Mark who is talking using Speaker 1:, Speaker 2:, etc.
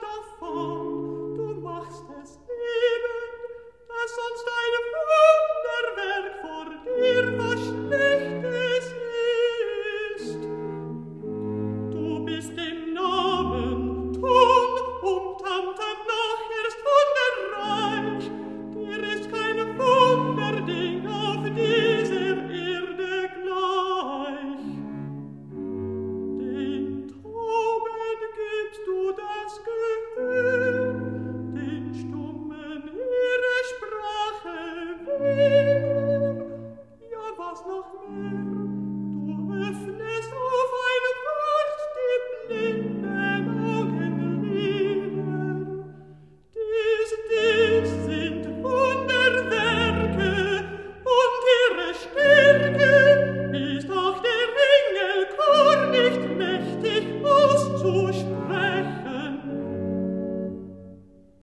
Speaker 1: davon